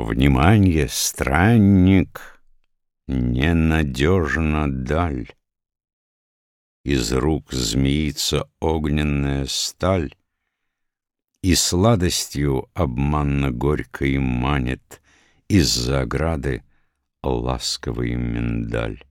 Внимание, странник, ненадежно даль. Из рук змеится огненная сталь, И сладостью обманно горькой манит Из-за ограды ласковый миндаль.